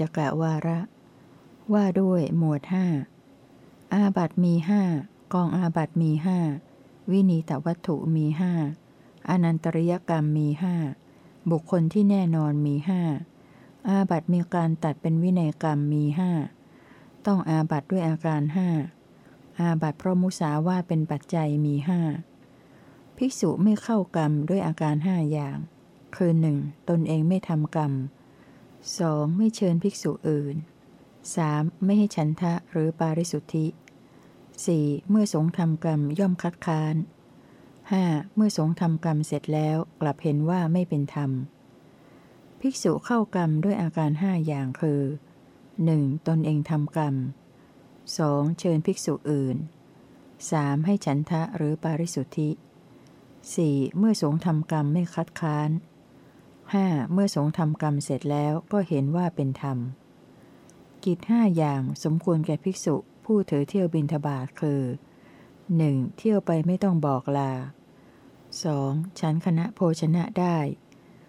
จกะวาระ ว่าด้วยหมวดห้าอาบัตมีห้ากองอาบัตมีห้าวินีตวัตถุมีห้าอนันตริยกรรมมีห้าบุคคลที่แน่นอนมีห้าอาบัตมีการตัดเป็นวินัยกรรมมีห้าต้องอาบัตด้วยอาการห้าอาบัตเพราะมุสาวาเป็นปัจจัยมีห้าภิกษุไม่เข้ากรรมด้วยอาการห้าอย่าง คือหนึ่งตนเองไม่ทำกรรม 2. ไม่เชิญภิกษุอื่น 3. ไม่ให้ฉันทะหรือปาริสุทธิ 4. เมื่อสงทำกรรมย่อมคัดค้าน 5. เมื่อสงทำกรรมเสร็จแล้วกลับเห็นว่าไม่เป็นธรรม ภิกษุเข้ากรรมด้วยอาการห้าอย่างคือ 1. ตนเองทำกรรม 2. เชิญภิกษุอื่น 3. ให้ฉันทะหรือปาริสุทธิ 4. เมื่อสงทำกรรมไม่คัดค้าน 5. เมื่อสงทำกรรมเสร็จแล้วก็เห็นว่าเป็นธรรม กิจห้าอย่างสมควรแก่ภิกษุผู้ถือเที่ยวบินทบาทคือ 1. เที่ยวไปไม่ต้องบอกลา 2. ฉันคณะโภชนะได้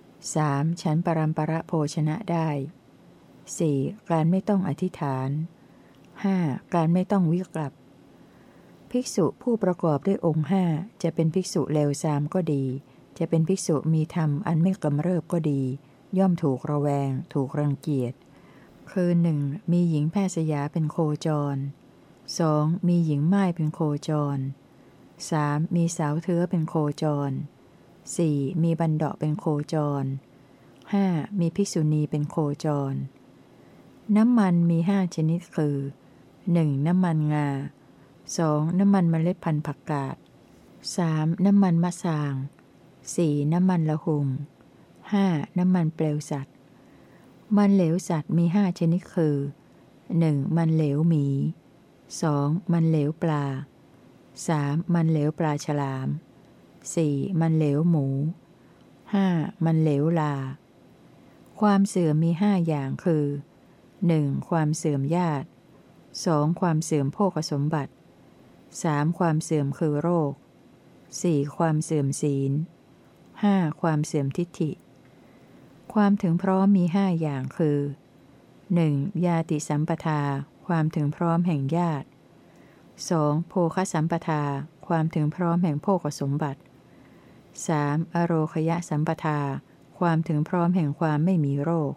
3. ฉันปรัมประโภชนะได้ 4. การไม่ต้องอธิษฐาน 5. การไม่ต้องวิกลับ ภิกษุผู้ประกอบด้วยองค์ห้าจะเป็นภิกษุเลวซามก็ดี จะเป็นภิกษุมีธรรมอันไม่กำเริบก็ดี ย่อมถูกระแวง ถูกรังเกียจ คือหนึ่งมีหญิงแพทย์สยาเป็นโคจร 2. มีหญิงไม้เป็นโคจร 3. มีสาวเทือเป็นโคจร 4. มีบันเดาะเป็นโคจร 5. มีภิกษุณีเป็นโคจร น้ำมันมีห้าชนิดคือ 1. น้ำมันงา 2. น้ำมันเมล็ดพันธุ์ผักกาด 3. น้ำมันมะสาง 4. น้ำมันละหุง 5. น้ำมันเปลวสัตว์ มันเหลวสัตว์มีห้าชนิดคือ 1. มันเหลวหมี 2. มันเหลวปลา 3. มันเหลวปลาฉลาม 4. มันเหลวหมู 5. มันเหลวลา ความเสื่อมมีห้าอย่างคือ 1. ความเสื่อมญาติ 2. ความเสื่อมโภคสมบัติ 3. ความเสื่อมคือโรค 4. ความเสื่อมศีล 5. ความเสื่อมทิฏฐิ ความถึงพร้อมมีห้าอย่างคือ 1. ยาติสัมปทา ความถึงพร้อมแห่งญาติ 2. โภคสัมปทา ความถึงพร้อมแห่งโภคสมบัติ 3. อโรคยะสัมปทา ความถึงพร้อมแห่งความไม่มีโรค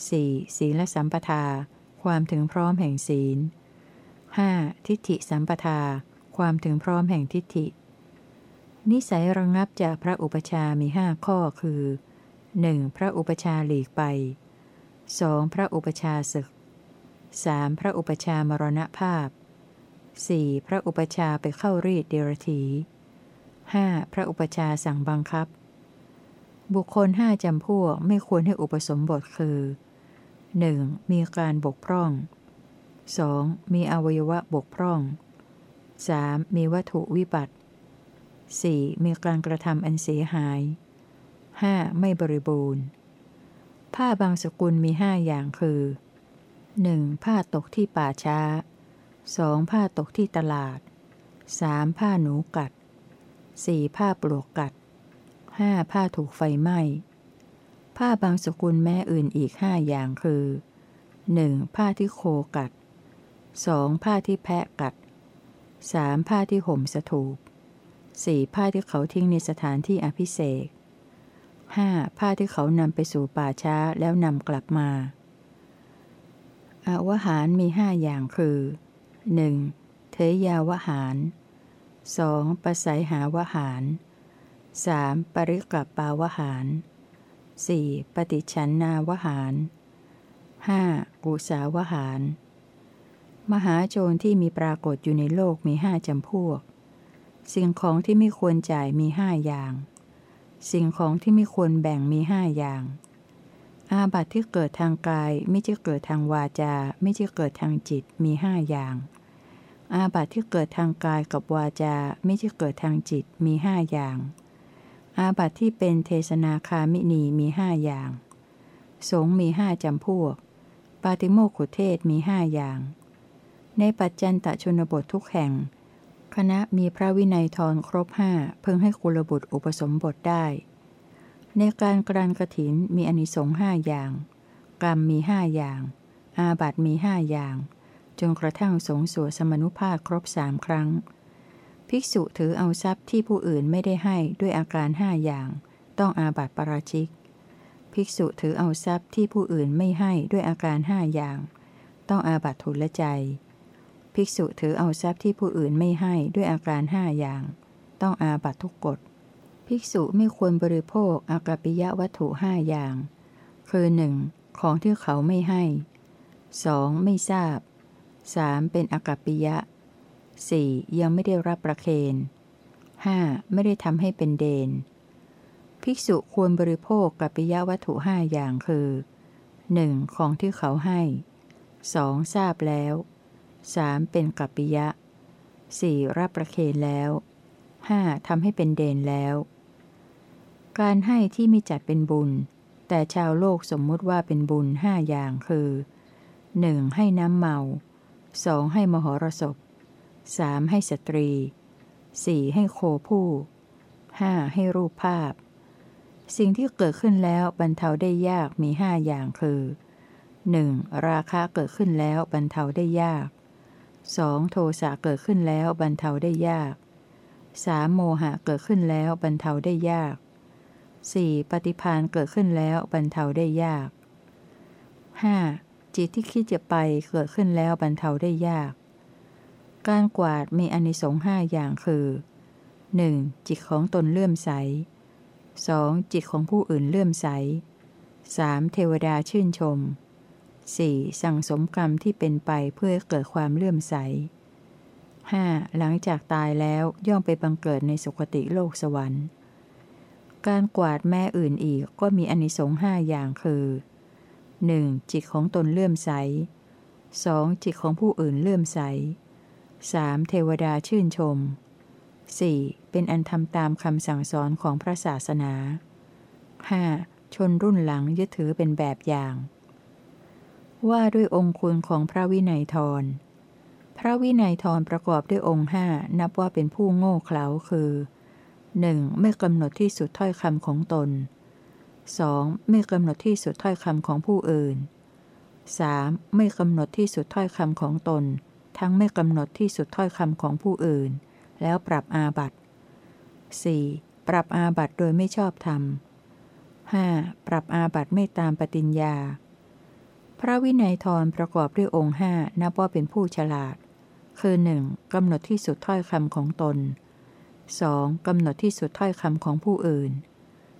4. ศีลสัมปทา ความถึงพร้อมแห่งศีล 5. ทิฏฐิสัมปทา ความถึงพร้อมแห่งทิฏฐิ นิสัยระงงับจากพระอุปชามีห้าข้อคือ 1. พระอุปชาหลีกไป 2. พระอุปชาศึก 3. พระอุปชามรณภาพ 4. พระอุปชาไปเข้ารีดเดรถี 5. พระอุปชาสั่งบังคับ บุคคลห้าจำพวกไม่ควรให้อุปสมบทคือ 1. มีการบกพร่อง 2. มีอวัยวะบกพร่อง 3. มีวัตถุวิบัติ 4. มีการกระทำอันเสียหาย 5. ไม่บริบูรณ์ ผ้าบางสกุลมีห้าอย่างคือ 1. ผ้าตกที่ป่าช้า 2. ผ้าตกที่ตลาด 3. ผ้าหนูกัด 4. ผ้าปลวกกัด 5. ผ้าถูกไฟไหม้ ผ้าบางสกุลแม่อื่นอีกห้าอย่างคือ 1. ผ้าที่โคกัด 2. ผ้าที่แพะกัด 3. ผ้าที่ห่มสถูป 4. ผ้าที่เขาทิ้งในสถานที่อภิเษก 5. ผ้าที่เขานำไปสู่ป่าช้าแล้วนำกลับมา อาวหารมีห้าอย่างคือ 1. เทยาวหาร 2. ปสัยหาวหาร 3. ปริกับปาวหาร 4. ปฏิชันนาวหาร 5. กุสาวหาร มหาโจรที่มีปรากฏอยู่ในโลกมีห้าจำพวก สิ่งของที่ไม่ควรจ่ายมีห้าอย่าง สิ่งของที่ไม่ควรแบ่งมีห้าอย่าง อาบัติที่เกิดทางกายไม่ใช่เกิดทางวาจา ไม่ใช่เกิดทางจิตมีห้าอย่าง อาบัติที่เกิดทางกายกับวาจาไม่ใช่เกิดทางจิตมีห้าอย่าง อาบัติที่เป็นเทศนาคามินีมีห้าอย่าง สงมีห้าจำพวก ปาติโมกขุเทศมีห้าอย่าง ในปัจจันตชนบททุกแห่ง คณะมีพระวินัยทรครบห้าเพิ่งให้กุลบุตรอุปสมบทได้ ในการกรานกระถินมีอนิสงฆ์ห้าอย่าง กรรมมีห้าอย่าง อาบัตมีห้าอย่าง จนกระทั่งสงสวดสมนุภาพครบสามครั้ง ภิกษุถือเอาทรัพย์ที่ผู้อื่นไม่ได้ให้ด้วยอาการห้าอย่าง ต้องอาบัตปราชิก ภิกษุถือเอาทรัพย์ที่ผู้อื่นไม่ให้ด้วยอาการห้าอย่าง ต้องอาบัตทุลใจ ภิกษุถือเอาทรัพย์ที่ผู้อื่นไม่ให้ด้วยอาการห้าอย่าง ต้องอาบัตทุกกฎ ภิกษุไม่ควรบริโภคอากปปิยวัตถุห้าอย่าง คือ 1. ของที่เขาไม่ให้ 2. ไม่ทราบ 3. เป็นอากปปิยะ 4. ยังไม่ได้รับประเคน 5. ไม่ได้ทำให้เป็นเดน ภิกษุควรบริโภคกัปปิยวัตถุห้าอย่างคือ 1. ของที่เขาให้ 2. ทราบแล้ว 3. เป็นกัปปิยะ 4. รับประเคนแล้ว 5. ทำให้เป็นเดนแล้ว การให้ที่ไม่จัดเป็นบุญ แต่ชาวโลกสมมุติว่าเป็นบุญห้าอย่างคือ 1. ให้น้ำเมา 2. ให้มหรสพ 3. ให้สตรี 4. ให้โคผู้ 5. ให้รูปภาพ สิ่งที่เกิดขึ้นแล้วบรรเทาได้ยากมีห้าอย่างคือ 1. ราคะเกิดขึ้นแล้วบรรเทาได้ยาก 2. โทสะเกิดขึ้นแล้วบรรเทาได้ยาก 3. โมหะเกิดขึ้นแล้วบรรเทาได้ยาก 4. ปฏิพานเกิดขึ้นแล้วบรรเทาได้ยาก 5. จิตที่คิดจะไปเกิดขึ้นแล้วบรรเทาได้ยาก การกวาดมีอนิสงส์ห้าอย่างคือ 1. จิตของตนเลื่อมใส 2. จิตของผู้อื่นเลื่อมใส 3. เทวดาชื่นชม 4. สั่งสมกรรมที่เป็นไปเพื่อเกิดความเลื่อมใส 5. หลังจากตายแล้วย่อมไปบังเกิดในสุคติโลกสวรรค์ การกวาดแม่อื่นอีกก็มีอนิสงส์ห้าอย่างคือ 1. จิตของตนเลื่อมใส 2. จิตของผู้อื่นเลื่อมใส 3. เทวดาชื่นชม 4. เป็นอันทำตามคำสั่งสอนของพระศาสนา 5. ชนรุ่นหลังยึดถือเป็นแบบอย่าง ว่าด้วยองคุณของพระวินัยทร พระวินัยทรประกอบด้วยองค์ห้านับว่าเป็นผู้โง่เขลาคือ 1. ไม่กำหนดที่สุดถ้อยคำของตน 2. ไม่กำหนดที่สุดถ้อยคำของผู้อื่น 3. ไม่กำหนดที่สุดถ้อยคำของตน ทั้งไม่กำหนดที่สุดถ้อยคำของผู้อื่น แล้วปรับอาบัติ 4. ปรับอาบัติโดยไม่ชอบธรรม 5. ปรับอาบัติไม่ตามปฏิญญา พระวินัยทรประกอบด้วยองค์ห้านับว่าเป็นผู้ฉลาด คือ 1. กำหนดที่สุดถ้อยคำของตน 2. กำหนดที่สุดถ้อยคำของผู้อื่น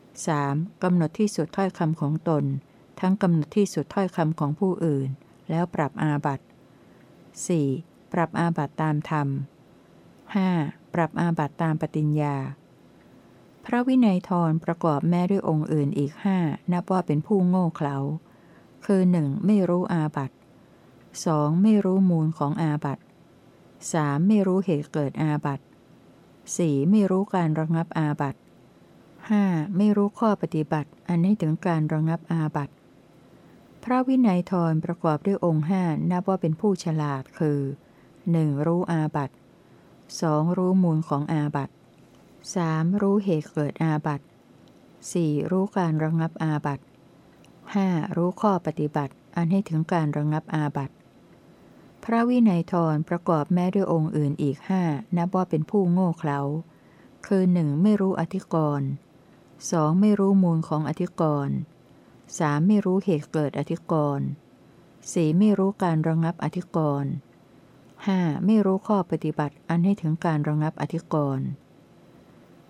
3. กำหนดที่สุดถ้อยคำของตน ทั้งกำหนดที่สุดถ้อยคำของผู้อื่น แล้วปรับอาบัติ 4. ปรับอาบัติตามธรรม 5. ปรับอาบัติตามปฏิญญา พระวินัยทรประกอบแม่ด้วยองค์อื่นอีกห้านับว่าเป็นผู้โง่เขลา คือ 1. ไม่รู้อาบัติ 2. ไม่รู้มูลของอาบัติ 3. ไม่รู้เหตุเกิดอาบัติ 4. ไม่รู้การระงับอาบัติ 5. ไม่รู้ข้อปฏิบัติ อันให้ถึงการระงับอาบัติ พระวินัยทรประกอบด้วยองค์ห้านับว่าเป็นผู้ฉลาดคือ 1. รู้อาบัติ 2. รู้มูลของอาบัติ 3. รู้เหตุเกิดอาบัติ 4. รู้การระงับอาบัติ 5. รู้ข้อปฏิบัติ อันให้ถึงการระงับอาบัติ พระวินัยทรประกอบแม้ด้วยองค์อื่นอีกห้านับว่าเป็นผู้โง่เขลา คือ 1. ไม่รู้อธิกรณ์ 2. ไม่รู้มูลของอธิกรณ์ 3. ไม่รู้เหตุเกิดอธิกรณ์ 4. ไม่รู้การระงับอธิกรณ์ 5. ไม่รู้ข้อปฏิบัติอันให้ถึงการระงับอธิกรณ์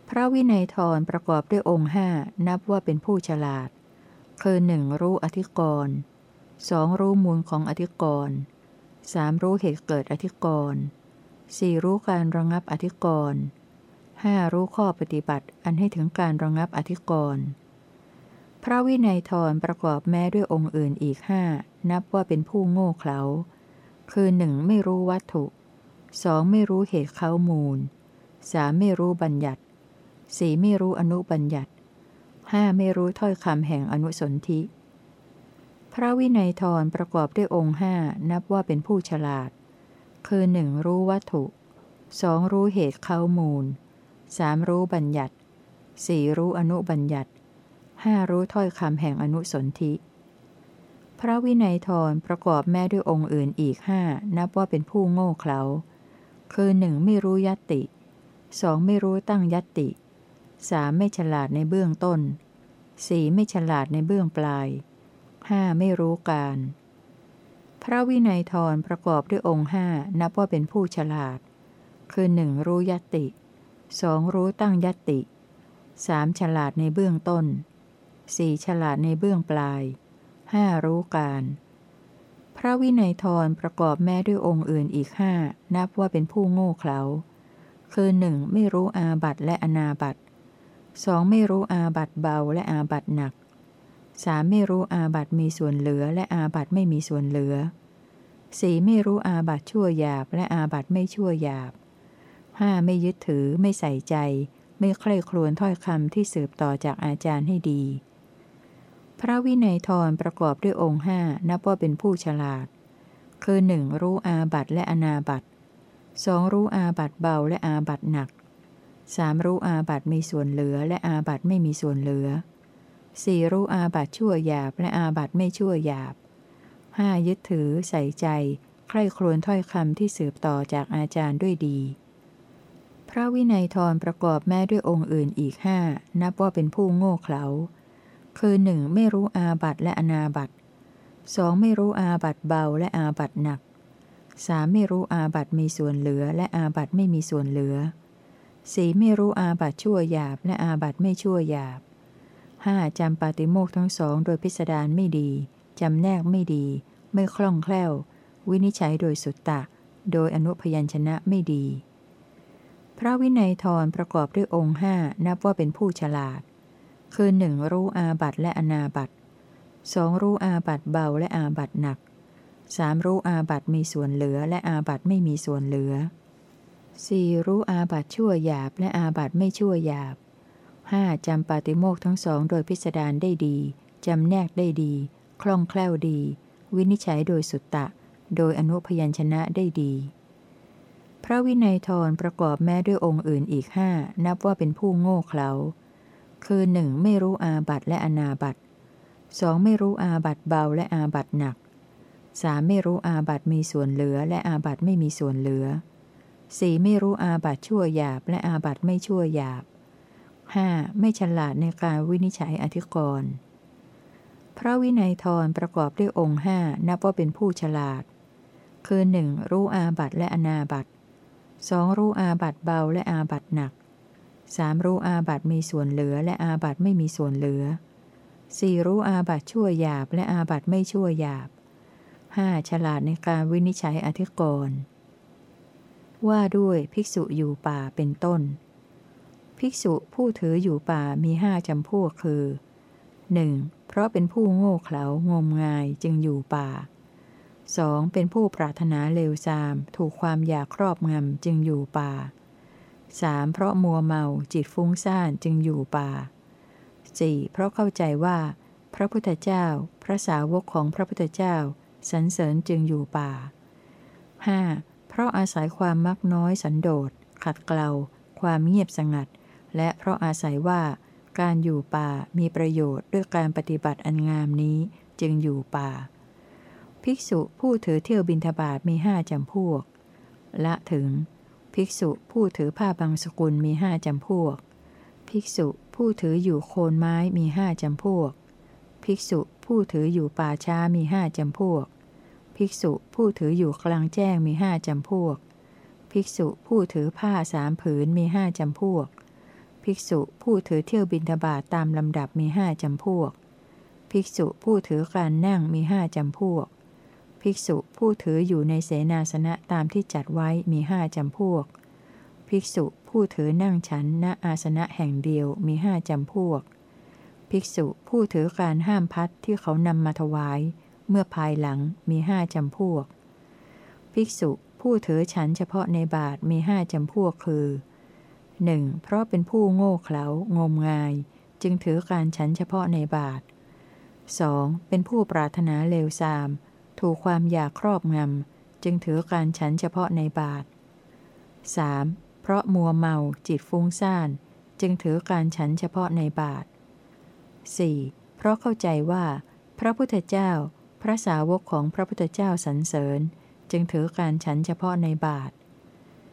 พระวินัยทรประกอบด้วยองค์ห้านับว่าเป็นผู้ฉลาด คือ 1. รู้อธิกรณ์ 2. รู้มูลของอธิกรณ์ 3. รู้เหตุเกิดอธิกรณ์ 4. รู้การระงับอธิกรณ์ 5. รู้ข้อปฏิบัติอันให้ถึงการระงับอธิกรณ์พระวินัยทรประกอบแม้ด้วยองค์อื่นอีกห้านับว่าเป็นผู้โง่เขลาคือ 1. ไม่รู้วัตถุ 2. ไม่รู้เหตุเข้ามูล 3. ไม่รู้บัญญัติ 4. ไม่รู้อนุบัญญัติ ห้าไม่รู้ถ้อยคำแห่งอนุสนธิ พระวินัยทรประกอบด้วยองค์ห้านับว่าเป็นผู้ฉลาด คือหนึ่งรู้วัตถุสองรู้เหตุเขามูลสามรู้บัญญัติสี่รู้อนุบัญญัติห้ารู้ถ้อยคำแห่งอนุสนธิ พระวินัยทรประกอบแม่ด้วยองค์อื่นอีกห้านับว่าเป็นผู้โง่เขลาคือหนึ่งไม่รู้ยัตติสองไม่รู้ตั้งยัตติ 3. ไม่ฉลาดในเบื้องต้น 4. ไม่ฉลาดในเบื้องปลาย 5. ไม่รู้การ พระวินัยทรประกอบด้วยองค์ห้านับว่าเป็นผู้ฉลาด คือ 1. รู้ยติ 2. รู้ตั้งยัติ 3. ฉลาดในเบื้องต้น 4. ฉลาดในเบื้องปลาย 5. รู้การ พระวินัยทรประกอบแม้ด้วยองค์อื่นอีกห้านับว่าเป็นผู้โง่เขลาคือหนึ่งไม่รู้อาบัตและอนาบัติ สองไม่รู้อาบัตเบาและอาบัตหนักสามไม่รู้อาบัตมีส่วนเหลือและอาบัตไม่มีส่วนเหลือสี่ไม่รู้อาบัตชั่วหยาบและอาบัตไม่ชั่วหยาบห้าไม่ยึดถือไม่ใส่ใจ ไม่ใคร่ครวญถ้อยคำที่สืบต่อจากอาจารย์ให้ดี พระวินัยทรประกอบด้วยองค์ห้านับว่าเป็นผู้ฉลาด คือหนึ่งรู้อาบัตและอนาบัตสองรู้อาบัตเบาและอาบัตหนัก สามรู้อาบัตมีส่วนเหลือและอาบัตไม่มีส่วนเหลือสี่รู้อาบัตชั่วหยาบและอาบัตไม่ชั่วหยาบห้ายึดถือใส่ใจ ใคร่ครวญถ้อยคำที่สืบต่อจากอาจารย์ด้วยดี พระวินัยทรประกอบแม้ด้วยองค์อื่นอีกห้านับว่าเป็นผู้โง่เขลาคือหนึ่งไม่รู้อาบัตและอนาบัตสองไม่รู้อาบัตเบาและอาบัตหนักสามไม่รู้อาบัตมีส่วนเหลือและอาบัตไม่มีส่วนเหลือ สี่ไม่รู้อาบัตชั่วหยาบและอาบัตไม่ชั่วหยาบห้าจำปาติโมกทั้งสองโดยพิสดารไม่ดี จำแนกไม่ดี ไม่คล่องแคล่ว วินิจฉัยโดยสุตตะ โดยอนุพยัญชนะไม่ดี พระวินัยทรประกอบด้วยองค์ห้านับว่าเป็นผู้ฉลาด คือหนึ่งรู้อาบัตและอนาบัตสองรู้อาบัตเบาและอาบัตหนักสามรู้อาบัตมีส่วนเหลือและอาบัตไม่มีส่วนเหลือ สี่รู้อาบัตชั่วหยาบและอาบัตไม่ชั่วหยาบห้าจำปาติโมกทั้งสองโดยพิสดารได้ดี จำแนกได้ดี คล่องแคล่วดี วินิจฉัยโดยสุตตะ โดยอนุพยัญชนะได้ดี พระวินัยทรประกอบแม้ด้วยองค์อื่นอีกห้านับว่าเป็นผู้โง่เขลาคือหนึ่งไม่รู้อาบัตและอนาบัตสองไม่รู้อาบัตเบาและอาบัตหนักสามไม่รู้อาบัตมีส่วนเหลือและอาบัตไม่มีส่วนเหลือ สี่ไม่รู้อาบัตชั่วหยาบ และอาบัตไม่ชั่วหยาบห้าไม่ฉลาดในการวินิจฉัยอธิกรณ์พระวินัยทรประกอบด้วยองค์ห้านับว่าเป็นผู้ฉลาด คือหนึ่งรู้อาบัตและอนาบัตสองรู้อาบัตเบาและอาบัตหนักสามรู้อาบัตมีส่วนเหลือและอาบัตไม่มีส่วนเหลือสี่รู้อาบัตชั่วหยาบและอาบัตไม่ชั่วหยาบห้าฉลาดในการวินิจฉัยอธิกรณ์ ว่าด้วยภิกษุอยู่ป่าเป็นต้น ภิกษุผู้ถืออยู่ป่ามีห้าจำพวกคือ 1. เพราะเป็นผู้โง่เขลางมงายจึงอยู่ป่า 2. เป็นผู้ปรารถนาเลวทราม ถูกความอยากครอบงำจึงอยู่ป่าสามเพราะมัวเมาจิตฟุ้งซ่านจึงอยู่ป่าสี่เพราะเข้าใจว่า พระพุทธเจ้า พระสาวกของพระพุทธเจ้าสรรเสริญจึงอยู่ป่าห้า เพราะอาศัยความมักน้อยสันโดษ ขัดเกลา ความเงียบสงัด และเพราะอาศัยว่า การอยู่ป่ามีประโยชน์ด้วยการปฏิบัติอันงามนี้จึงอยู่ป่า ภิกษุผู้ถือเที่ยวบินทบาทมีห้าจำพวก ละถึง ภิกษุผู้ถือผ้าบางสกุลมีห้าจำพวก ภิกษุผู้ถืออยู่โคนไม้มีห้าจำพวก ภิกษุผู้ถืออยู่ป่าช้ามีห้าจำพวก ภิกษุผู้ถืออยู่กลางแจ้งมีห้าจำพวก ภิกษุผู้ถือผ้าสามผืนมีห้าจำพวก ภิกษุผู้ถือเที่ยวบินทบาทตามลำดับมีห้าจำพวก ภิกษุผู้ถือการนั่งมีห้าจำพวก ภิกษุผู้ถืออยู่ในเสนาสนะตามที่จัดไว้มีห้าจำพวก ภิกษุผู้ถือนั่งฉันณอาสนะแห่งเดียวมีห้าจำพวก ภิกษุผู้ถือการห้ามพัดที่เขานำมาถวาย เมื่อภายหลังมีห้าจำพวก ภิกษุผู้ถือฉันเฉพาะในบาทมีห้าจำพวกคือ 1. เพราะเป็นผู้โง่เขลางมงาย จึงถือการฉันเฉพาะในบาท 2. เป็นผู้ปรารถนาเลวทราม ถูกความอยากครอบงำ จึงถือการฉันเฉพาะในบาท 3. เพราะมัวเมาจิตฟุ้งซ่าน จึงถือการฉันเฉพาะในบาท 4. เพราะเข้าใจว่า พระพุทธเจ้า พระสาวกของพระพุทธเจ้าสรรเสริญ จึงถือการฉันเฉพาะในบาท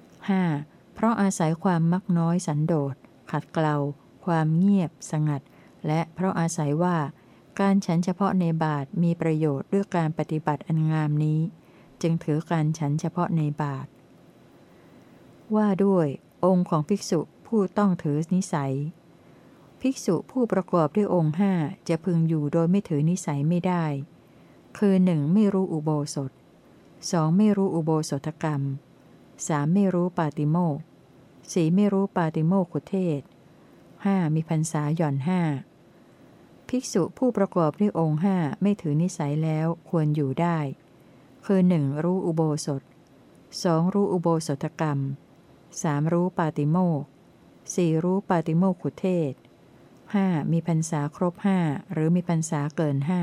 5. เพราะอาศัยความมักน้อยสันโดษ ขัดเกลา ความเงียบ สงัด และเพราะอาศัยว่า การฉันเฉพาะในบาทมีประโยชน์ด้วยการปฏิบัติอันงามนี้ จึงถือการฉันเฉพาะในบาท ว่าด้วย องค์ของภิกษุผู้ต้องถือนิสัย ภิกษุผู้ประกอบด้วยองค์ห้าจะพึงอยู่โดยไม่ถือนิสัยไม่ได้ คือหนึ่งไม่รู้อุโบสถสองไม่รู้อุโบสถกรรมสามไม่รู้ปาติโมกสี่ไม่รู้ปาติโมกขุเทศห้ามีพรรษาหย่อนห้าภิกษุผู้ประกอบด้วยองค์ห้าไม่ถือนิสัยแล้วควรอยู่ได้ คือหนึ่งรู้อุโบสถสองรู้อุโบสถกรรมสามรู้ปาติโมกสี่รู้ปาติโมกขุเทศห้ามีพรรษาครบห้าหรือมีพรรษาเกินห้า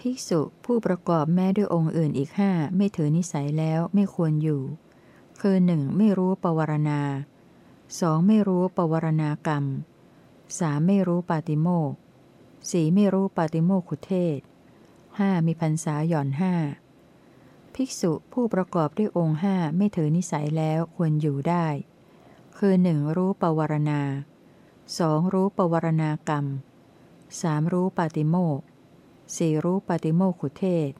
ภิกษุผู้ประกอบแม้ด้วยองค์อื่นอีกห้าไม่ถือนิสัยแล้วไม่ควรอยู่ คือหนึ่งไม่รู้ปวารณาสองไม่รู้ปวารณากรรมสามไม่รู้ปาติโมกสี่ไม่รู้ปาติโมกขุเทศห้ามีพรรษาหย่อนห้าภิกษุผู้ประกอบด้วยองค์ห้าไม่ถือนิสัยแล้วควรอยู่ได้ คือหนึ่งรู้ปวารณาสองรู้ปวารณากรรมสามรู้ปาติโมก สี่รู้ปาติโมกขุเทศ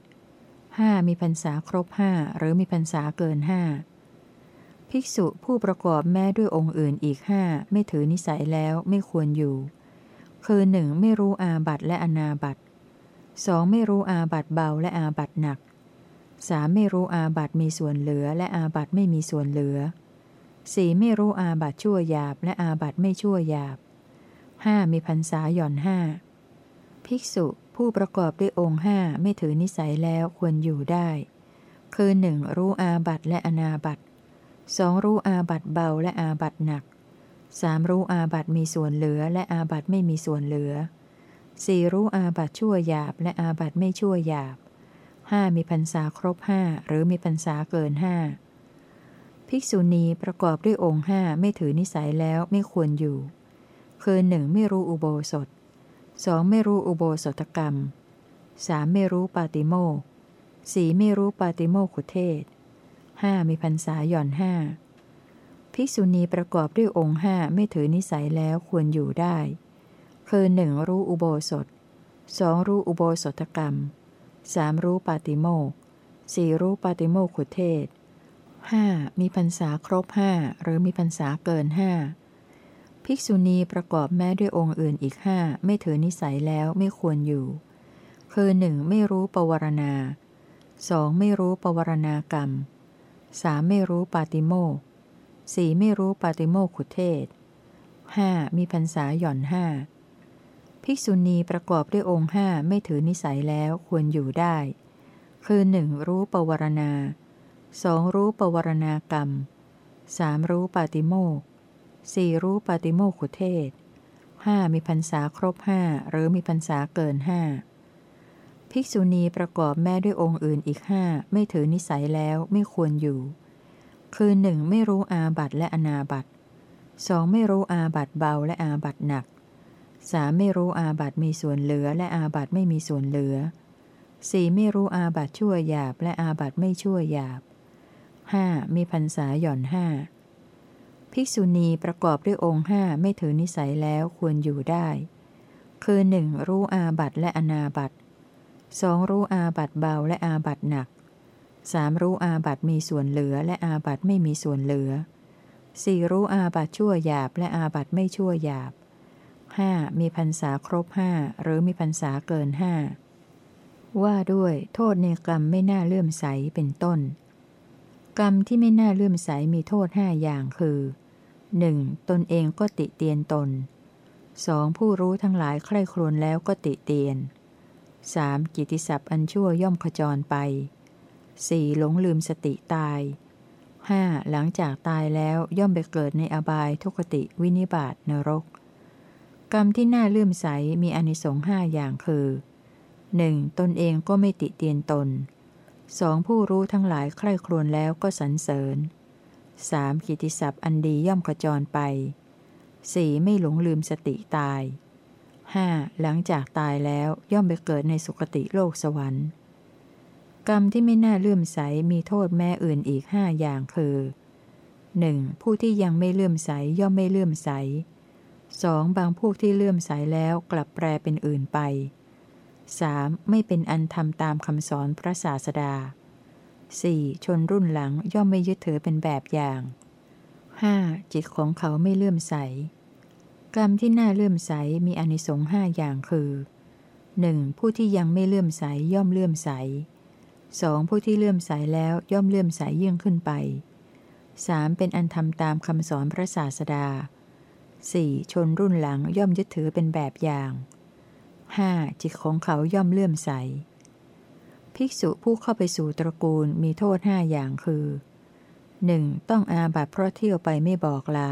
ห้ามีพรรษาครบห้าหรือมีพรรษาเกินห้าภิกษุผู้ประกอบแม้ด้วยองค์อื่นอีกห้าไม่ถือนิสัยแล้วไม่ควรอยู่ คือหนึ่งไม่รู้อาบัตและอนาบัตสองไม่รู้อาบัตเบาและอาบัตหนักสามไม่รู้อาบัตมีส่วนเหลือและอาบัตไม่มีส่วนเหลือสี่ไม่รู้อาบัตชั่วหยาบและอาบัตไม่ชั่วหยาบห้ามีพรรษาหย่อนห้า ภิกษุผู้ประกอบด้วยองค์ห้าไม่ถือนิสัยแล้วควรอยู่ได้ คือหนึ่งรู้อาบัตและอนาบัตสองรู้อาบัตเบาและอาบัตหนักสามรู้อาบัตมีส่วนเหลือและอาบัตไม่มีส่วนเหลือสี่รู้อาบัตชั่วหยาบและอาบัตไม่ชั่วหยาบห้ามีพรรษาครบห้าหรือมีพรรษาเกินห้าภิกษุณีประกอบด้วยองค์ห้าไม่ถือนิสัยแล้วไม่ควรอยู่ คือหนึ่งไม่รู้อุโบสถ สองไม่รู้อุโบสถกรรมสามไม่รู้ปาติโมกสี่ไม่รู้ปาติโมกขุเทศห้ามีพรรษาหย่อนห้าภิกษุณีประกอบด้วยองค์ห้าไม่ถือนิสัยแล้วควรอยู่ได้ คือหนึ่งรู้อุโบสถสองรู้อุโบสถกรรมสามรู้ปาติโมกสี่รู้ปาติโมกขุเทศห้ามีพรรษาครบห้าหรือมีพรรษาเกินห้า ภิกษุณีประกอบแม้ด้วยองค์อื่นอีกห้าไม่ถือนิสัยแล้วไม่ควรอยู่ คือหนึ่งไม่รู้ปวารณาสองไม่รู้ปวารณากรรมสามไม่รู้ปาติโมกสี่ไม่รู้ปาติโมกขุเทศห้ามีพรรษาหย่อนห้าภิกษุณีประกอบด้วยองค์ห้าไม่ถือนิสัยแล้วควรอยู่ได้ คือหนึ่งรู้ปวารณาสองรู้ปวารณากรรมสามรู้ปาติโมก สี่รู้ปาติโมกขุเทศห้ามีพรรษาครบห้าหรือมีพรรษาเกินห้าภิกษุณีประกอบแม่ด้วยองค์อื่นอีกห้าไม่ถือนิสัยแล้วไม่ควรอยู่ คือหนึ่งไม่รู้อาบัตและอนาบัตสองไม่รู้อาบัตเบาและอาบัตหนักสามไม่รู้อาบัตมีส่วนเหลือและอาบัตไม่มีส่วนเหลือสี่ไม่รู้อาบัตชั่วหยาบและอาบัตไม่ชั่วหยาบห้ามีพรรษาหย่อนห้า ภิกษุณีประกอบด้วยองค์ห้าไม่ถือนิสัยแล้วควรอยู่ได้ คือหนึ่งรู้อาบัตและอนาบัตสองรู้อาบัตเบาและอาบัตหนักสามรู้อาบัตมีส่วนเหลือและอาบัตไม่มีส่วนเหลือสี่รู้อาบัตชั่วหยาบและอาบัตไม่ชั่วหยาบห้ามีพรรษาครบห้าหรือมีพรรษาเกินห้าว่าด้วยโทษในกรรมไม่น่าเลื่อมใสเป็นต้น กรรมที่ไม่น่าเลื่อมใสมีโทษห้าอย่างคือ 1. ตนเองก็ติเตียนตน 2. ผู้รู้ทั้งหลายใคร่ครวญแล้วก็ติเตียน 3. กิติศัพท์อันชั่วย่อมขจรไป 4. หลงลืมสติตาย 5. หลังจากตายแล้วย่อมไปเกิดในอบายทุกติวินิบาตนรก กรรมที่น่าเลื่อมใสมีอนิสงส์ห้าอย่างคือ 1. ตนเองก็ไม่ติเตียนตน 2. ผู้รู้ทั้งหลายใคร่ครวญแล้วก็สรรเสริญ 3. กิติศัพท์อันดีย่อมขจรไป 4. ไม่หลงลืมสติตาย 5. หลังจากตายแล้วย่อมไปเกิดในสุคติโลกสวรรค์ กรรมที่ไม่น่าเลื่อมใสมีโทษแม่อื่นอีกห้าอย่างคือ 1. ผู้ที่ยังไม่เลื่อมใสย่อมไม่เลื่อมใส 2. บางพวกที่เลื่อมใสแล้วกลับแปลเป็นอื่นไป 3. ไม่เป็นอันทำตามคำสอนพระศาสดา 4. ชนรุ่นหลังย่อมไม่ยึดถือเป็นแบบอย่าง 5. จิตของเขาไม่เลื่อมใส กรรมที่น่าเลื่อมใสมีอนิสงส์ห้าอย่างคือ 1. ผู้ที่ยังไม่เลื่อมใสย่อมเลื่อมใส 2. ผู้ที่เลื่อมใสแล้วย่อมเลื่อมใสยิ่งขึ้นไป 3. เป็นอันทำตามคำสอนพระศาสดา 4. ชนรุ่นหลังย่อมยึดถือเป็นแบบอย่าง 5. จิตของเขาย่อมเลื่อมใส ภิกษุผู้เข้าไปสู่ตระกูลมีโทษห้าอย่างคือ 1. ต้องอาบัติเพราะเที่ยวไปไม่บอกลา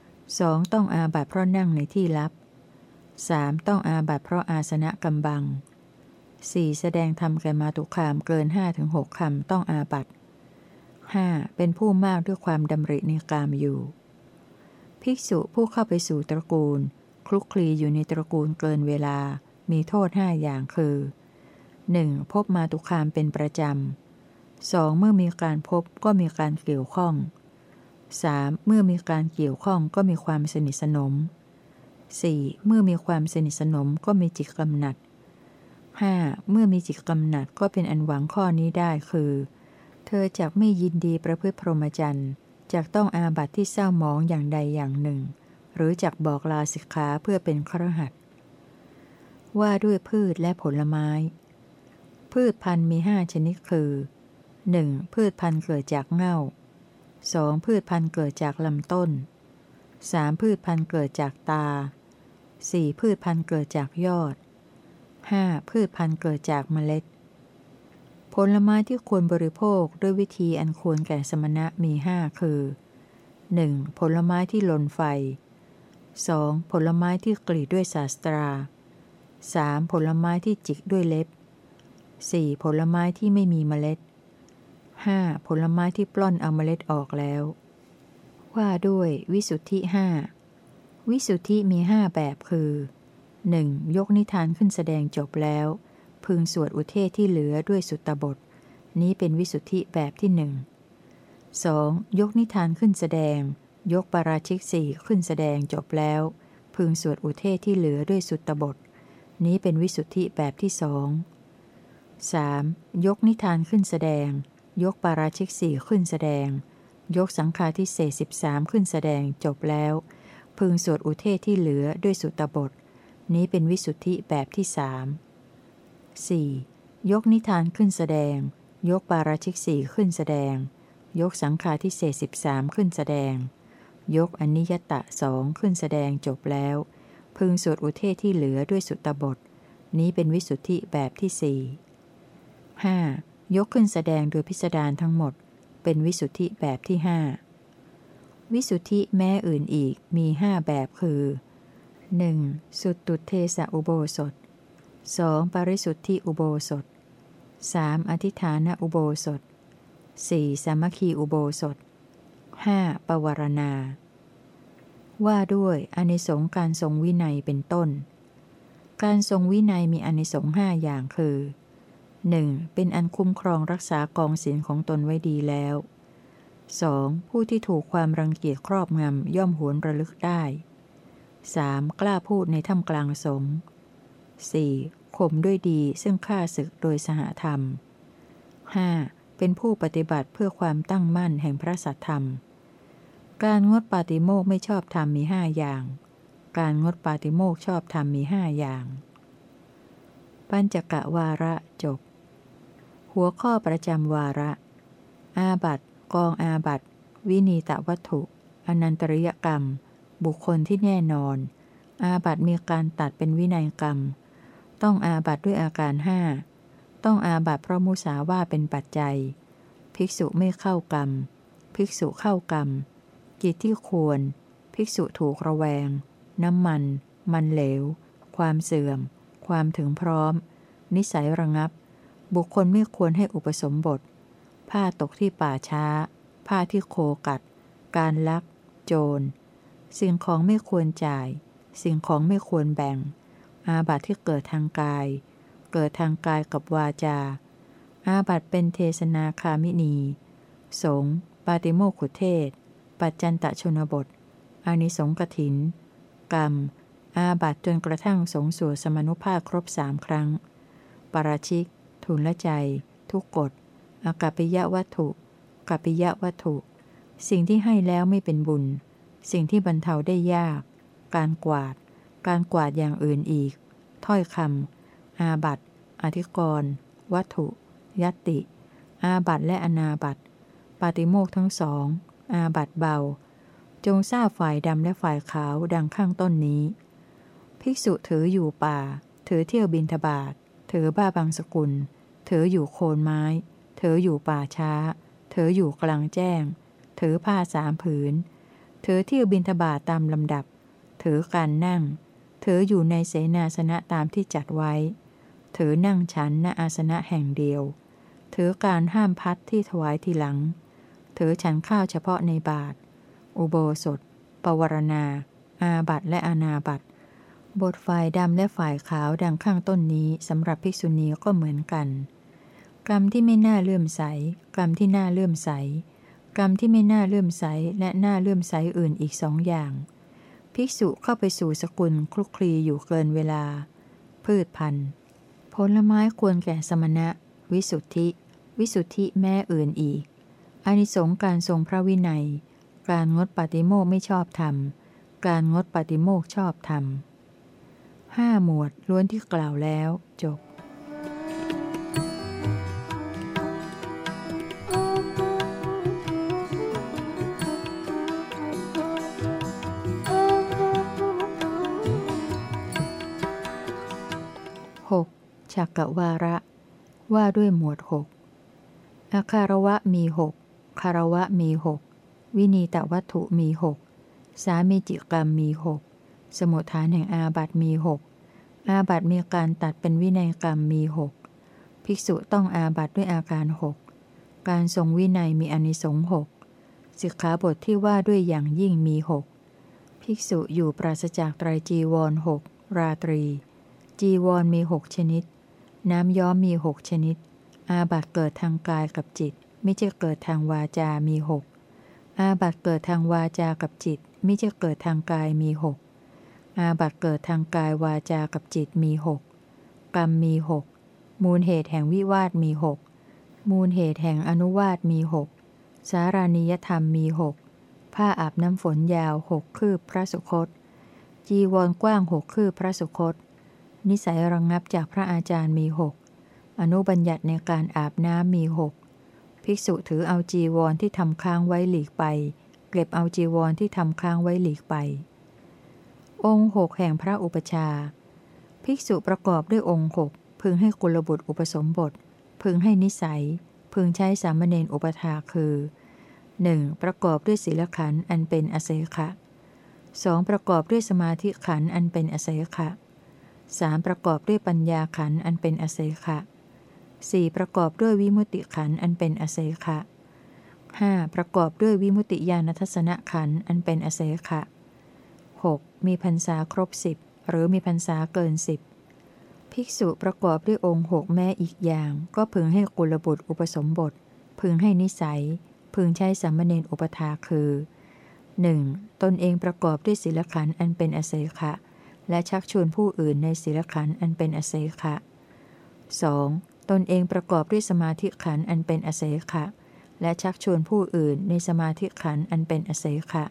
2. ต้องอาบัติเพราะนั่งในที่ลับ 3. ต้องอาบัติเพราะอาสนะกำบัง 4. แสดงธรรมแก่มาตุคามเกิน5-6คำต้องอาบัติ 5. เป็นผู้มากด้วยความดำริในกามอยู่ ภิกษุผู้เข้าไปสู่ตระกูล คลุกคลีอยู่ในตระกูลเกินเวลา มีโทษห้าอย่างคือ 1. พบมาตุคามเป็นประจำ 2. เมื่อมีการพบก็มีการเกี่ยวข้อง 3. เมื่อมีการเกี่ยวข้องก็มีความสนิทสนม 4. เมื่อมีความสนิทสนมก็มีจิตกำหนัด 5. เมื่อมีจิตกำหนัดก็เป็นอันหวังข้อนี้ได้คือ เธอจะไม่ยินดีประพฤติพรหมจรรย์จากต้องอาบัติที่เศร้าหมองอย่างใดอย่างหนึ่ง หรือจากบอกลาสิกขาเพื่อเป็นครหัสว่าด้วยพืชและผลไม้ พืชพันธุ์มีห้าชนิดคือ 1. พืชพันธุ์เกิดจากเง่า 2. พืชพันธุ์เกิดจากลำต้น 3. พืชพันธุ์เกิดจากตา 4. พืชพันธุ์เกิดจากยอด 5. พืชพันธุ์เกิดจากเมล็ด ผลไม้ที่ควรบริโภคด้วยวิธีอันควรแก่สมณะมีห้าคือ 1. ผลไม้ที่ลนไฟ 2. ผลไม้ที่กรีดด้วยศาสตรา 3. ผลไม้ที่จิกด้วยเล็บ 4. ผลไม้ที่ไม่มีเมล็ด 5. ผลไม้ที่ปล้นเอาเมล็ดออกแล้ว ว่าด้วยวิสุทธิห้าวิสุทธิมีห้าแบบคือ 1. ยกนิทานขึ้นแสดงจบแล้ว พึงสวดอุเทศที่เหลือด้วยสุตตบท นี้เป็นวิสุทธิแบบที่หนึ่ง 2. ยกนิทานขึ้นแสดง ยกปาราชิกสี่ขึ้นแสดงจบแล้ว พึงสวดอุเทศที่เหลือด้วยสุตตบท นี้เป็นวิสุทธิแบบที่สอง 3. ยกนิทานขึ้นแสดง ยกปาราชิกสี่ขึ้นแสดง ยกสังฆาทิเศษสิบสามขึ้นแสดงจบแล้ว พึงสวดอุเทศที่เหลือด้วยสุตตบท นี้เป็นวิสุทธิแบบที่สาม 4. ยกนิทานขึ้นแสดง ยกปาราชิกสี่ขึ้นแสดง ยกสังฆาทิเศษสิบสามขึ้นแสดง ยกอนิยตะสองขึ้นแสดงจบแล้ว พึงสวดอุเทศที่เหลือด้วยสุตตบท นี้เป็นวิสุทธิแบบที่สี่ 5. ยกขึ้นแสดงโดยพิสดารทั้งหมด เป็นวิสุทธิแบบที่ห้าวิสุทธิแม้อื่นอีกมีห้าแบบคือ 1. สุตตุเทสะอุโบสถ 2. ปริสุทธิอุโบสถ 3. อธิฐานอุโบสถ 4. สามัคคีอุโบสถ 5. ปวารณา ว่าด้วยอนิสงการทรงวินัยเป็นต้น การทรงวินัยมีอนิสงห้าอย่างคือ 1. หนึ่งเป็นอันคุ้มครองรักษากองศีลของตนไว้ดีแล้ว 2. ผู้ที่ถูกความรังเกียจครอบงำย่อมหวนระลึกได้ 3. กล้าพูดในถ้ำกลางสงฆ์ 4. ข่มด้วยดีซึ่งฆ่าศึกโดยสหธรรม 5. เป็นผู้ปฏิบัติเพื่อความตั้งมั่นแห่งพระสัทธรรม การงดปาติโมกไม่ชอบธรรมมีห้าอย่าง การงดปาติโมกชอบธรรมมีห้าอย่าง ปัญจกะวาระจบ หัวข้อประจำวาระ อาบัตกองอาบัตวินีตวัตถุ อนันตริยกรรม บุคคลที่แน่นอน อาบัตมีการตัดเป็นวินัยกรรม ต้องอาบัตด้วยอาการห้าต้องอาบัตเพราะมุสาว่าเป็นปัจจัย ภิกษุไม่เข้ากรรม ภิกษุเข้ากรรม กิจที่ควร ภิกษุถูกระแวง น้ำมัน มันเหลว ความเสื่อม ความถึงพร้อม นิสัยระงับ บุคคลไม่ควรให้อุปสมบท ผ้าตกที่ป่าช้า ผ้าที่โคกัด การลัก โจร สิ่งของไม่ควรจ่าย สิ่งของไม่ควรแบ่ง อาบัติที่เกิดทางกาย เกิดทางกายกับวาจา อาบัติเป็นเทศนาคามินีสงปาติโมขุเทศ ปัจจันตชนบท อานิสงกถิน กรรม อาบัติจนกระทั่งสงสู่สมนุภาพครบสามครั้ง ปราชิก ทุนละใจ ทุกกฎอากัปปิยวัตถุ กัปปิยวัตถุ สิ่งที่ให้แล้วไม่เป็นบุญ สิ่งที่บรรเทาได้ยาก การกวาด การกวาดอย่างอื่นอีก ถ้อยคำอาบัตอธิกรณ์วัตถุ ยติ อาบัตและอนาบัตปาติโมกทั้งสอง อาบัตเบา จงทราบฝ่ายดำและฝ่ายขาวดังข้างต้นนี้ ภิกษุถืออยู่ป่า ถือเที่ยวบินทบาท อบ้าบางสกุลถืออยู่โคนไม้ถืออยู่ป่าช้าถืออยู่กลางแจ้งถือผ้าสามผืนถือเที่ยวบินทบาทตามลำดับถือการนั่งถืออยู่ในเสนาสนะตามที่จัดไว้ถือนั่งฉันณอาสนะแห่งเดียวถือการห้ามพัดที่ถวายทีหลังถือฉันข้าวเฉพาะในบาท อุโบสถ ปวารณา อาบัตและอานาบัต บทฝ่ายดำและฝ่ายขาวดังข้างต้นนี้สำหรับภิกษุณีก็เหมือนกัน กรรมที่ไม่น่าเลื่อมใส กรรมที่น่าเลื่อมใส กรรมที่ไม่น่าเลื่อมใสและน่าเลื่อมใสอื่นอีกสองอย่าง ภิกษุเข้าไปสู่สกุลคลุกคลีอยู่เกินเวลา พืชพันธุ์ผลไม้ควรแก่สมณะ วิสุทธิ วิสุทธิแม่อื่นอีกอานิสงส์การทรงพระวินัย การงดปฏิโมกไม่ชอบธรรม การงดปฏิโมกชอบธรรม ห้าหมวดล้วนที่กล่าวแล้วจบหกฉักกะวาระ ว่าด้วยหมวดหกอาคารวะมีหกคารวะมีหกวินีตวัตถุมีหกสามีจิกรรมมีหกสมุทฐานแห่งอาบัตมีหก อาบัตมีการตัดเป็นวินัยกรรมมีหกภิกษุต้องอาบัตด้วยอาการหกการทรงวินัยมีอนิสงส์หกสิกขาบทที่ว่าด้วยอย่างยิ่งมีหกภิกษุอยู่ปราศจากไตรจีวรหกราตรี จีวรมีหกชนิด น้ำย้อมมีหกชนิด อาบัตเกิดทางกายกับจิต ไม่จะเกิดทางวาจามีหกอาบัตเกิดทางวาจากับจิต ไม่จะเกิดทางกายมีหก อาบัตเกิดทางกายวาจากับจิตมีหกกรรมมีหกมูลเหตุแห่งวิวาทมีหกมูลเหตุแห่งอนุวาทมีหกสารานิยธรรมมีหกผ้าอาบน้ำฝนยาวหกคืบพระสุคต จีวรกว้างหกคืบพระสุคต นิสัยระงงับจากพระอาจารย์มีหกอนุบัญญัติในการอาบน้ำมีหกภิกษุถือเอาจีวรที่ทำค้างไว้หลีกไป เก็บเอาจีวรที่ทำค้างไว้หลีกไป องค์หกแห่งพระอุปชา ภิกษุประกอบด้วยองค์หกพึงให้กุลบุตรอุปสมบท พึงให้นิสัย พึงใช้สามเณรอุปถาคือ 1. ประกอบด้วยศีลขันธ์อันเป็นอเสขะ 2. ประกอบด้วยสมาธิขันธ์อันเป็นอเสขะ 3. ประกอบด้วยปัญญาขันธ์อันเป็นอเสขะ 4. ประกอบด้วยวิมุติขันธ์อันเป็นอเสขะ 5. ประกอบด้วยวิมุติญาณทัศนขันธ์อันเป็นอเสขะ 6. มีพรรษาครบสิบหรือมีพรรษาเกินสิบภิกษุประกอบด้วยองค์หกแม่อีกอย่าง ก็พึงให้กุลบุตรอุปสมบท พึงให้นิสัย พึงใช้สัมมเนอุปทาคือ 1. ตนเองประกอบด้วยศีลขันธ์อันเป็นอเสขะ และชักชวนผู้อื่นในศีลขันธ์อันเป็นอเสขะ 2. ตนเองประกอบด้วยสมาธิขันธ์อันเป็นอเสขะ และชักชวนผู้อื่นในสมาธิขันธ์อันเป็นอเสขะ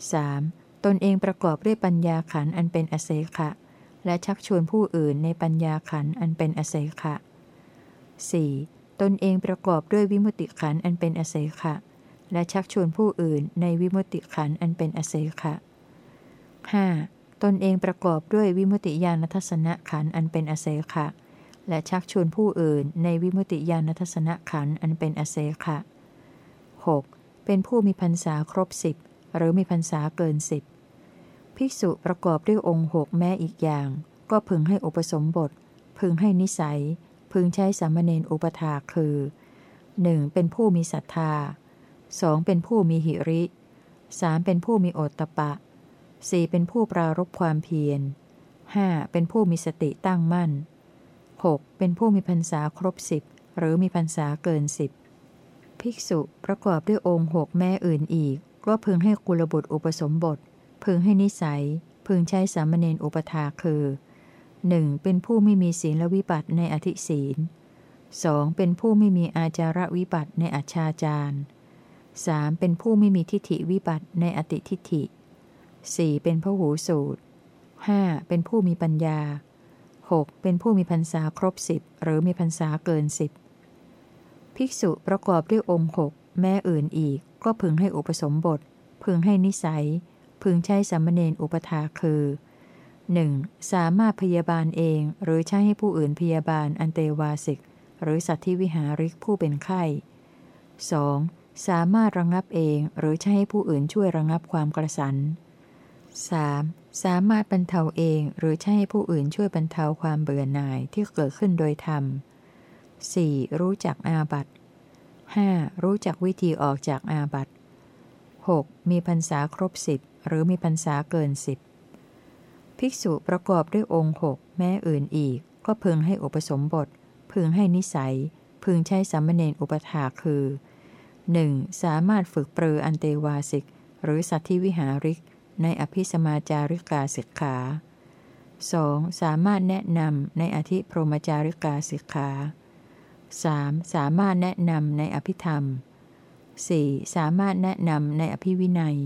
3. ตนเองประกอบด้วยปัญญาขันอันเป็นอเสขะ และชักชวนผู้อื่นในปัญญาขันอันเป็นอเสขะ 4. ตนเองประกอบด้วยวิมุติขันอันเป็นอเสขะ และชักชวนผู้อื่นในวิมุติขันอันเป็นอเสขะ 5. ตนเองประกอบด้วยวิมุติญาณทัศนขันอันเป็นอเสขะ และชักชวนผู้อื่นในวิมุติญาณทัศนขันอันเป็นอเสขะ 6. เป็นผู้มีพรรษาครบสิบ หรือมีพรรษาเกินสิบภิกษุประกอบด้วยองค์หกแม้อีกอย่าง ก็พึงให้อุปสมบท พึงให้นิสัย พึงใช้สามเณรอุปถาคือ 1. เป็นผู้มีศรัทธา 2. เป็นผู้มีหิริ 3. เป็นผู้มีโอตตะปะ 4. เป็นผู้ปรารบความเพียร 5. เป็นผู้มีสติตั้งมั่น 6. เป็นผู้มีพรรษาครบสิบหรือมีพรรษาเกินสิบภิกษุประกอบด้วยองค์หกแม่อื่นอีก ก็พึงให้กุลบุตรอุปสมบท พึงให้นิสัย พึงใช้สามเณรอุปถาคือ 1. เป็นผู้ไม่มีศีลวิบัติในอธิศีล 2. เป็นผู้ไม่มีอาจาระวิบัติในอัจฉาจาร 3. เป็นผู้ไม่มีทิฏฐิวิบัติในอติทิฏฐิ 4. เป็นพหูสูตร 5. เป็นผู้มีปัญญา 6. เป็นผู้มีพรรษาครบสิบหรือมีพรรษาเกินสิบภิกษุประกอบด้วยองค์หก แม่อื่นอีกก็พึงให้อุปสมบท พึงให้นิสัย พึงใช้สามเณรอุปถาคือ 1. สามารถพยาบาลเองหรือใช้ให้ผู้อื่นพยาบาลอันเตวาสิก หรือสัตว์ที่วิหาริกผู้เป็นไข้ 2. สามารถระงงับเองหรือใช้ให้ผู้อื่นช่วยระงงับความกระสัน 3. สามารถบรรเทาเองหรือใช้ให้ผู้อื่นช่วยบรรเทาความเบื่อหน่ายที่เกิดขึ้นโดยธรรม 4. รู้จักอาบัต 5. รู้จักวิธีออกจากอาบัต 6. มีพรรษาครบสิบหรือมีพรรษาเกินสิบภิกษุประกอบด้วยองค์หกแม้อื่นอีก ก็พึงให้อุปสมบท พึงให้นิสัย พึงใช้สามเณรอุปถาคือ 1. สามารถฝึกเปรืออันเตวาสิก หรือสัตธิวิหาริก ในอภิสมาจาริกาสิกขา 2. สามารถแนะนำในอธิพรหมจาริกาสิกขา 3. สามารถแนะนำในอภิธรรม 4. สามารถแนะนำในอภิวินัย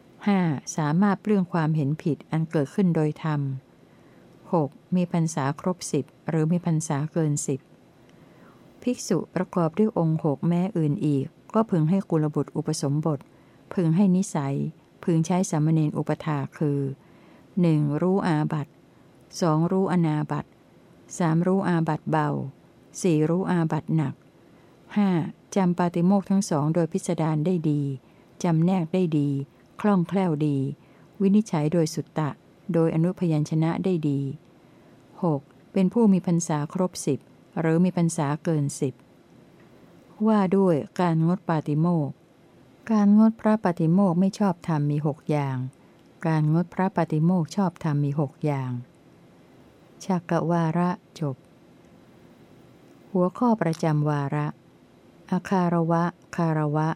5. สามารถเปลื้องความเห็นผิดอันเกิดขึ้นโดยธรรม 6. มีพรรษาครบสิบหรือมีพรรษาเกินสิบภิกษุประกอบด้วยองค์หกแม้อื่นอีก ก็พึงให้กุลบุตรอุปสมบท พึงให้นิสัย พึงใช้สามเณรอุปถาคือ 1. รู้อาบัตสองรู้อนาบัตสามรู้อาบัตเบา สี่รู้อาบัตหนัก 5. จำปาติโมกทั้งสองโดยพิสดารได้ดี จำแนกได้ดี คล่องแคล่วดี วินิจฉัยโดยสุตตะ โดยอนุพยัญชนะได้ดี 6. เป็นผู้มีพรรษาครบสิบหรือมีพรรษาเกินสิบว่าด้วยการงดปาติโมกการงดพระปาติโมกไม่ชอบธรรมมีหกอย่าง การงดพระปาติโมกชอบธรรมมีหกอย่าง ชักกวาระจบ หัวข้อประจำวาระ อาคารวะ คารวะ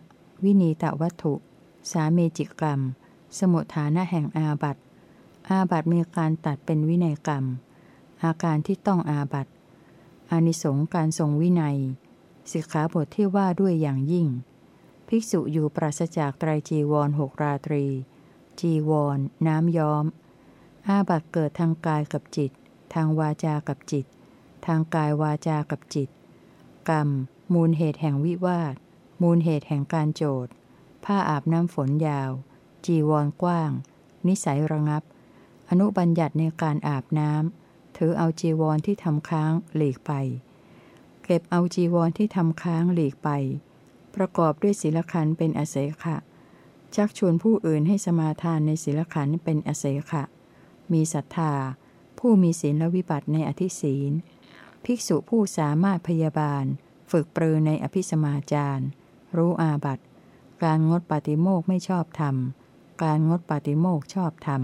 วินีตวัตถุ สามีจิกรรม สมุทฐานะแห่งอาบัตอาบัตมีการตัดเป็นวินัยกรรม อาการที่ต้องอาบัตอานิสงส์การทรงวินัย สิกขาบทที่ว่าด้วยอย่างยิ่ง ภิกษุอยู่ปราศจากไตรจีวรหกราตรี จีวร น้ำย้อม อาบัตเกิดทางกายกับจิต ทางวาจากับจิต ทางกายวาจากับจิต กรรม มูลเหตุแห่งวิวาท มูลเหตุแห่งการโจทย์ผ้าอาบน้ำฝนยาว จีวรกว้าง นิสัยระงับ อนุบัญญัติในการอาบน้ำถือเอาจีวรที่ทำค้างหลีกไป เก็บเอาจีวรที่ทำค้างหลีกไป ประกอบด้วยศีลขันเป็นอเสขะ ชักชวนผู้อื่นให้สมาทานในศีลขันเป็นอเสขะ มีศรัทธา ผู้มีศีลและวิบัติในอธิศีล ภิกษุผู้สามารถพยาบาล ฝึกปรือในอภิสมาจารรู้อาบัติ การงดปฏิโมกไม่ชอบธรรม การงดปฏิโมกชอบธรรม